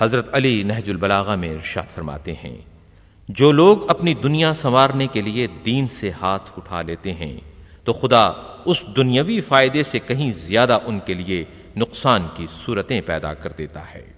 حضرت علی نہج البلاغہ میں ارشاد فرماتے ہیں، جو لوگ اپنی دنیا سنوارنے کے لیے دین سے ہاتھ اٹھا لیتے ہیں، تو خدا اس دنیاوی فائدے سے کہیں زیادہ ان کے لیے نقصان کی صورتیں پیدا کر دیتا ہے۔